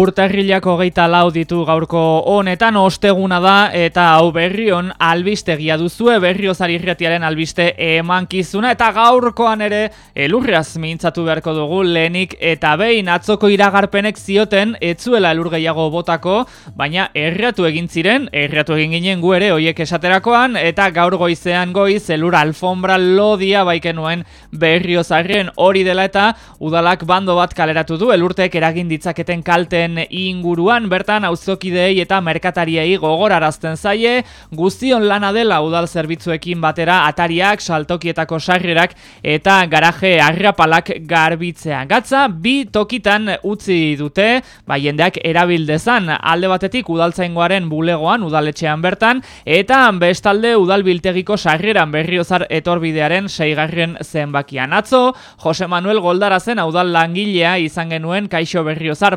Urtarrilak hogeita lau ditu gaurko honetan osteguna da eta hau berrion albistegia duzue berriozari irretiaren albiste emankizuna eta gaurkoan ere elurreaz mintzatu beharko dugu lehenik eta behin atzoko iragarpenek zioten etzuela elur gehiago botako baina erratu egin ziren erratu egin ginen gu ere hoiek esaterakoan eta gaur goizean goiz elur alfombra lodia baikenuen berriozarren hori dela eta udalak bando bat kaleratu du elurtek eragin ditzaketen kalte inguruan bertan auzokideei eta merkatariei gogorarazten zaie guztion lana dela udal zerbitzuekin batera atariak, saltokietako sarrerak eta garaje arrapalak garbitzea. Gatza, bi tokitan utzi dute, ba jendeak erabildezan alde batetik udaltzaingoaren bulegoan udaletxean bertan eta bestalde udalbiltegiko sarreran berriozar etorbidearen seigarren zenbakian. Atzo, Jose Manuel Goldarazen udal langilea izan genuen kaixo berriozar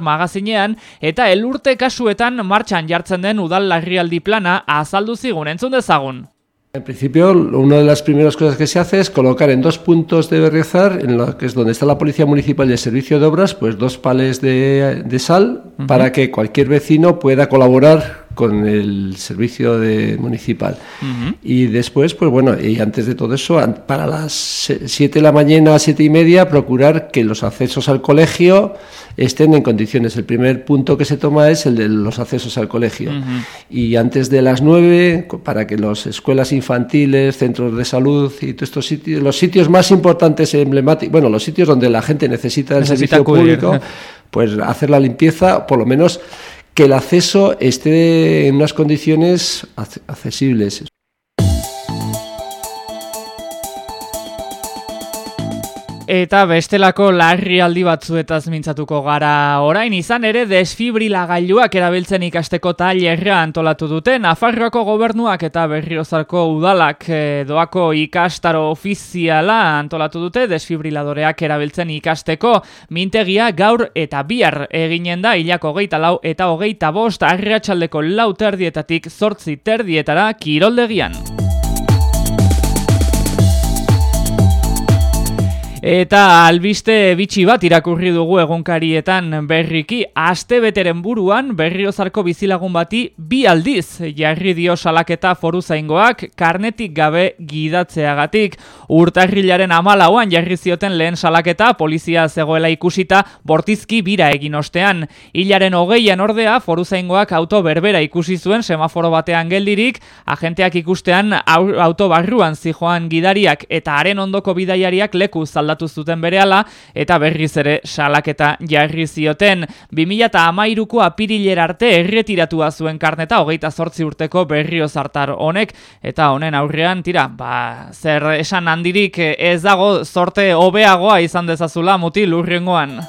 magazine eta elurte kasuetan martxan jartzen den udal larrialdi plana azaldu zigun entzun dezagun. En principio, una de las primeras cosas que se hace es colocar en dos puntos de Berriozar, en lo que es donde está la Policía Municipal y el Servicio de Obras, pues dos pales de, de sal para que cualquier vecino pueda colaborar con el servicio de municipal. Y después, pues bueno, y antes de todo eso, para las 7 de la mañana, siete y media, procurar que los accesos al colegio estén en condiciones. El primer punto que se toma es el de los accesos al colegio. Y antes de las 9, para que las escuelas infantiles, centros de salud y todos estos sitios, los sitios más importantes, emblemáticos, bueno, los sitios donde la gente necesita el servicio público, pues hacer la limpieza, por lo menos que el acceso esté en unas condiciones accesibles. Eta bestelako larri aldi batzuetaz mintzatuko gara. Orain izan ere desfibrilagailuak erabiltzen ikasteko tailerra antolatu dute Nafarroako gobernuak eta berriozarko udalak. Eh, doako ikastaro ofiziala antolatu dute desfibriladoreak erabiltzen ikasteko mintegia gaur eta bihar. Eginen da hilako geita lau eta hogeita bost arratxaldeko lau terdietatik zortzi terdietara kiroldegian. Eta albiste bitxi bat irakurri dugu egunkarietan berriki aste beteren buruan berriozarko bizilagun bati bi aldiz jarri dio salaketa foru zaingoak karnetik gabe gidatzeagatik. Urtarrilaren amalauan jarri zioten lehen salaketa polizia zegoela ikusita bortizki bira egin ostean. Hilaren hogeian ordea foru zaingoak auto berbera ikusi zuen semaforo batean geldirik, agenteak ikustean auto barruan zijoan gidariak eta haren ondoko bidaiariak leku zalda aldatu zuten berehala eta berriz ere salaketa jarri zioten. 2013ko apirilera arte erretiratua zuen karneta hogeita zortzi urteko berrio zartar honek eta honen aurrean tira, ba, zer esan handirik ez dago zorte hobeagoa izan dezazula mutil urrengoan.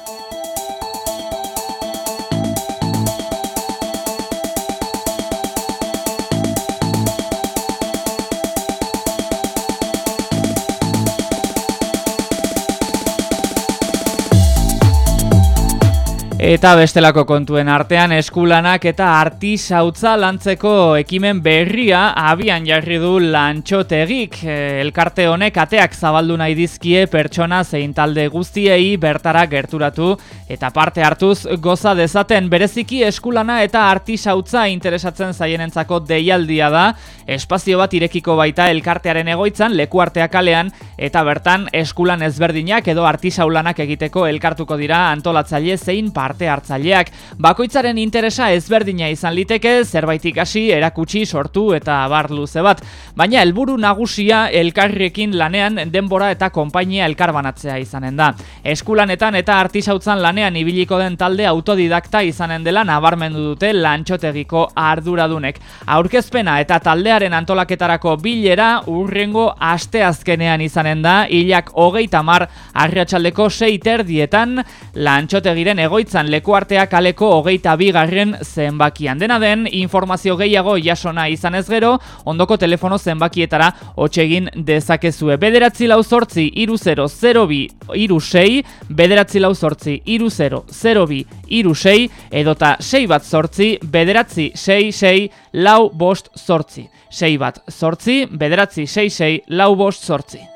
Eta bestelako kontuen artean eskulanak eta artisautza lantzeko ekimen berria abian jarri du lantxotegik. Eh, elkarte honek ateak zabaldu nahi dizkie pertsona zein talde guztiei bertara gerturatu eta parte hartuz goza dezaten bereziki eskulana eta artisautza interesatzen zaienentzako deialdia da. Espazio bat irekiko baita elkartearen egoitzan leku arteak kalean eta bertan eskulan ezberdinak edo artisaulanak egiteko elkartuko dira antolatzaile zein parte parte hartzaileak. Bakoitzaren interesa ezberdina izan liteke, zerbait ikasi, erakutsi, sortu eta bar luze bat. Baina helburu nagusia elkarrekin lanean denbora eta konpainia elkarbanatzea izanen da. Eskulanetan eta artisautzan lanean ibiliko den talde autodidakta izanen dela nabarmendu dute lantxotegiko arduradunek. Aurkezpena eta taldearen antolaketarako bilera urrengo asteazkenean izanen da, hilak hogeita mar arratsaldeko seiter dietan lantxotegiren egoitzan lekuartea kaleko hogeita bigarren zenbakian. Dena den, informazio gehiago jasona izan ez gero, ondoko telefono zenbakietara hotxegin dezakezue. Bederatzi lau sortzi, iru 0, 0 bi, iru 6, bederatzi lau sortzi, iru 0, 0 bi, iru 6, edota 6 bat sortzi, bederatzi 6, 6, lau bost sortzi. 6 bat sortzi, bederatzi 6, 6, lau bost sortzi.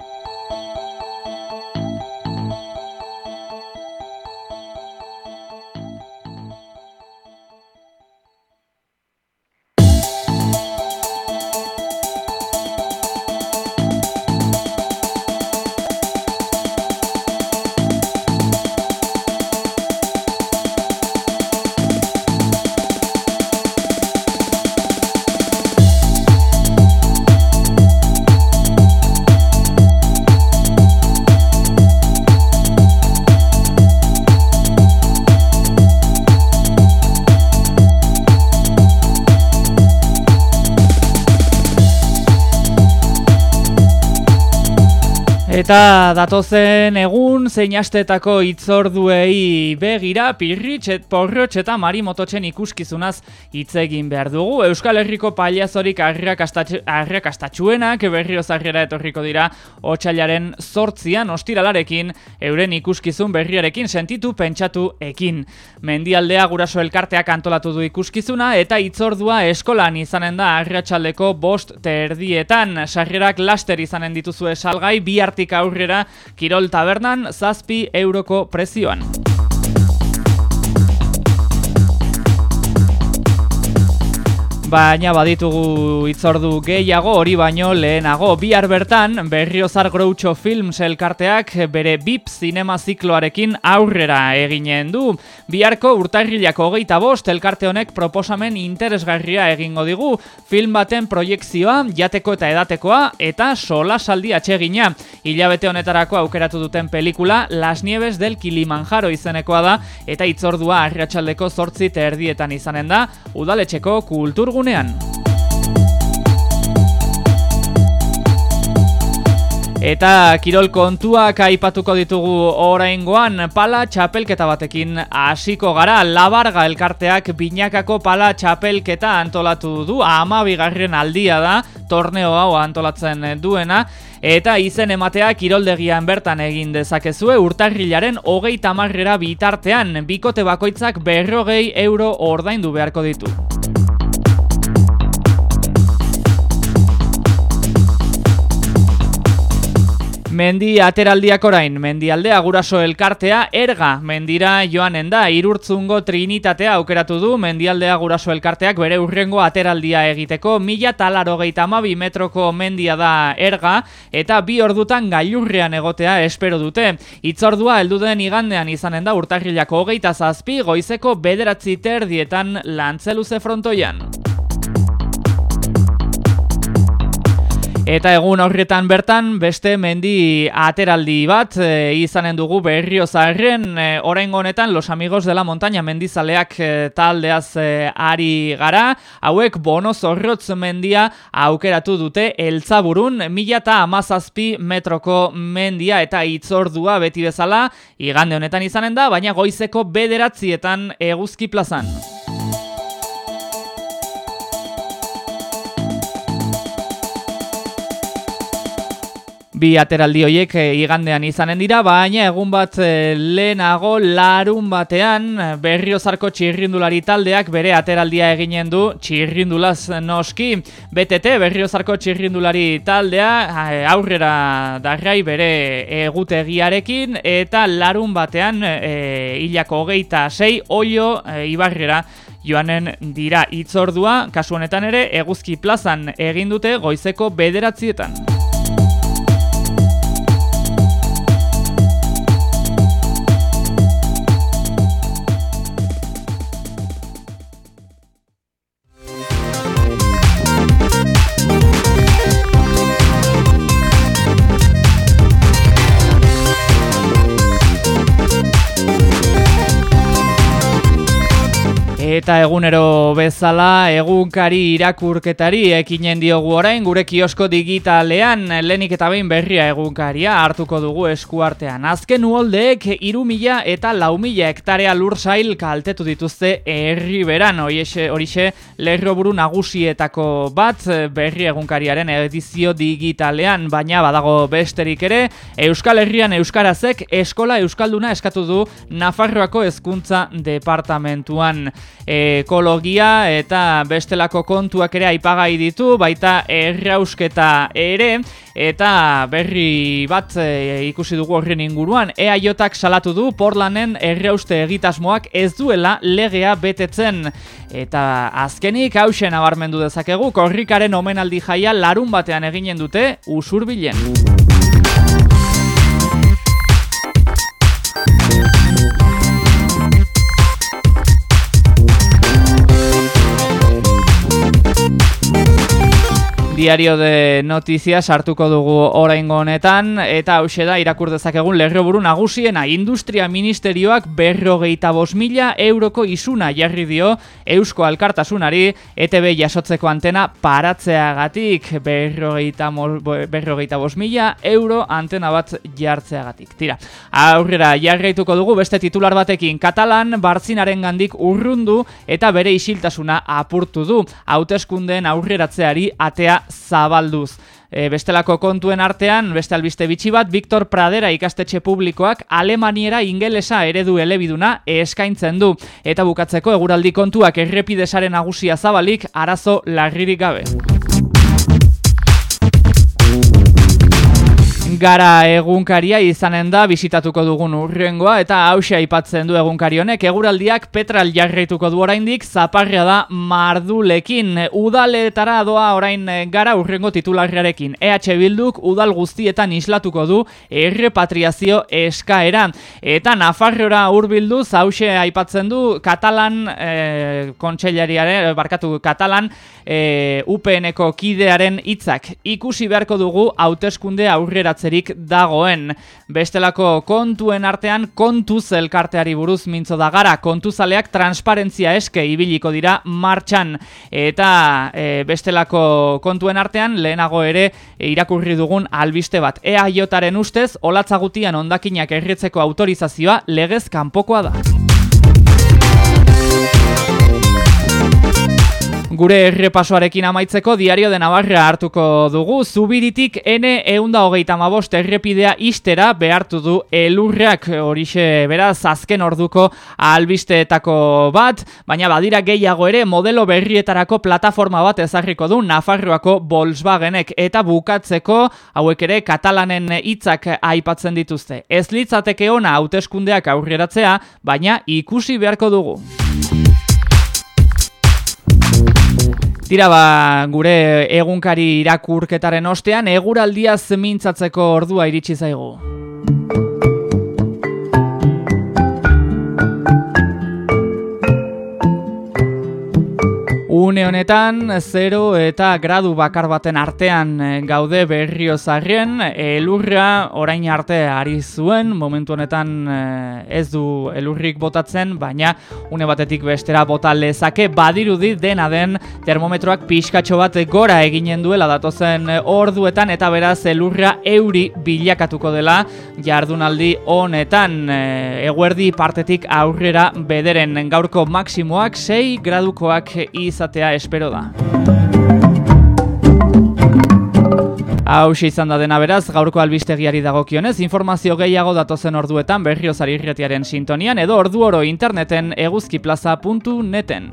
Eta datozen egun zein astetako itzorduei begira pirritxet, porrotx eta marimototxen ikuskizunaz hitz egin behar dugu. Euskal Herriko paliazorik arrakastatxuenak berrio zarrera etorriko dira otxailaren sortzian ostiralarekin euren ikuskizun berriarekin sentitu pentsatu ekin. Mendialdea guraso elkarteak antolatu du ikuskizuna eta itzordua eskolan izanen da arratsaldeko bost terdietan. Sarrerak laster izanen dituzue salgai bi hortik aurrera Kirol Tabernan zazpi euroko prezioan. Baina baditugu itzordu gehiago hori baino lehenago. Bihar bertan, Berriozar Groucho Films elkarteak bere BIP zinema zikloarekin aurrera eginen du. Biharko urtarrilako hogeita bost elkarte honek proposamen interesgarria egingo digu. Film baten proiektzioa, jateko eta edatekoa eta sola saldi atsegina. Hilabete honetarako aukeratu duten pelikula Las Nieves del Kilimanjaro izenekoa da eta itzordua arratsaldeko zortzi erdietan izanen da udaletxeko kulturgu webgunean. Eta kirol kontuak aipatuko ditugu oraingoan pala txapelketa batekin hasiko gara labarga elkarteak binakako pala txapelketa antolatu du ama bigarren aldia da torneo hau antolatzen duena eta izen ematea kiroldegian bertan egin dezakezue urtarrilaren hogei tamarrera bitartean bikote bakoitzak berrogei euro ordaindu beharko ditu. Mendi ateraldiak orain, mendialdea guraso elkartea erga mendira joanen da, irurtzungo trinitatea aukeratu du, mendialdea guraso elkarteak bere urrengo ateraldia egiteko, mila talaro amabi metroko mendia da erga, eta bi ordutan gailurrean egotea espero dute. Itzordua elduden igandean izanen da urtarrilako hogeita zazpi, goizeko bederatzi terdietan lantzeluze frontoian. Eta egun horretan bertan beste mendi ateraldi bat e, izanen dugu berrio zarren e, orain honetan Los Amigos de la Montaña mendizaleak e, taldeaz e, ari gara. Hauek bono zorrotz mendia aukeratu dute eltzaburun mila eta amazazpi metroko mendia eta itzordua beti bezala igande honetan izanen da, baina goizeko bederatzietan eguzki plazan. Bi ateraldi hoiek e, igandean izanen dira, baina egun bat e, lehenago larun batean berriozarko txirrindulari taldeak bere ateraldia eginen du txirrindulaz noski. BTT berriozarko txirrindulari taldea aurrera darrai bere egutegiarekin eta larun batean e, hilako hogeita sei oio e, ibarrera joanen dira itzordua, kasu honetan ere eguzki plazan egin dute goizeko bederatzietan. Eta egunero bezala egunkari irakurketari ekinen diogu orain gure kiosko digitalean lenik eta behin berria egunkaria hartuko dugu eskuartean. Azken uoldeek irumila eta laumila hektarea lursail kaltetu dituzte herri beran. Horixe lerro buru nagusietako bat berri egunkariaren edizio digitalean, baina badago besterik ere Euskal Herrian Euskarazek eskola Euskalduna eskatu du Nafarroako hezkuntza departamentuan ekologia eta bestelako kontuak ere aipagai ditu, baita errausketa ere, eta berri bat e, ikusi dugu horren inguruan, EAJak salatu du Portlanen errauste egitasmoak ez duela legea betetzen. Eta azkenik hausen abarmendu dezakegu, korrikaren omenaldi jaia larun batean eginen dute usurbilen. Diario de Noticias hartuko dugu oraingo honetan. Eta hause da irakur dezakegun lerroburu nagusiena Industria Ministerioak berrogeita mila euroko isuna jarri dio Eusko Alkartasunari ETB jasotzeko antena paratzeagatik. Berrogeita, berrogeita mila euro antena bat jartzeagatik. Tira, aurrera jarraituko dugu beste titular batekin. Katalan Bartzinaren gandik urrundu eta bere isiltasuna apurtu du. Hauteskundeen aurreratzeari atea zabalduz. E, bestelako kontuen artean, beste albiste bitxi bat, Victor Pradera ikastetxe publikoak Alemaniera ingelesa eredu elebiduna eskaintzen du. Eta bukatzeko eguraldi kontuak errepidesaren agusia zabalik arazo larririk gabe. Gara egunkaria izanen da bisitatuko dugun urrengoa eta hausia aipatzen du egunkari honek eguraldiak petral jarraituko du oraindik zaparria da mardulekin. Udaletara doa orain gara urrengo titularriarekin EH Bilduk udal guztietan islatuko du errepatriazio eskaera. Eta Nafarrora hurbildu hausia aipatzen du Katalan e, kontseilariare barkatu Katalan e, UPNeko kidearen hitzak. Ikusi beharko dugu hauteskunde aurrera aldatzerik dagoen. Bestelako kontuen artean kontuz elkarteari buruz mintzo da gara, kontuzaleak transparentzia eske ibiliko dira martxan. Eta e, bestelako kontuen artean lehenago ere irakurri dugun albiste bat. Ea jotaren ustez, olatzagutian ondakinak erretzeko autorizazioa legez kanpokoa da. Gure errepasoarekin amaitzeko diario de Navarra hartuko dugu. Zubiritik N eunda hogeita mabost errepidea istera behartu du elurreak horixe beraz azken orduko albisteetako bat, baina badira gehiago ere modelo berrietarako plataforma bat ezarriko du Nafarroako Volkswagenek eta bukatzeko hauek ere katalanen hitzak aipatzen dituzte. Ez litzateke ona hauteskundeak aurreratzea, baina ikusi beharko dugu. Tira ba, gure egunkari irakurketaren ostean, eguraldia zemintzatzeko ordua iritsi zaigu. Une honetan, 0 eta gradu bakar baten artean eh, gaude berrio zarrien, elurra orain arte ari zuen, momentu honetan eh, ez du elurrik botatzen, baina une batetik bestera bota lezake, badirudi dena den termometroak pixkatxo bat gora eginen duela datozen orduetan, eta beraz elurra euri bilakatuko dela jardunaldi honetan, eh, eguerdi partetik aurrera bederen gaurko maksimoak 6 gradukoak iz izatea espero da. Hau izan da dena beraz, gaurko albistegiari dagokionez, informazio gehiago datozen orduetan berriozari irretiaren sintonian edo ordu oro interneten eguzkiplaza.neten.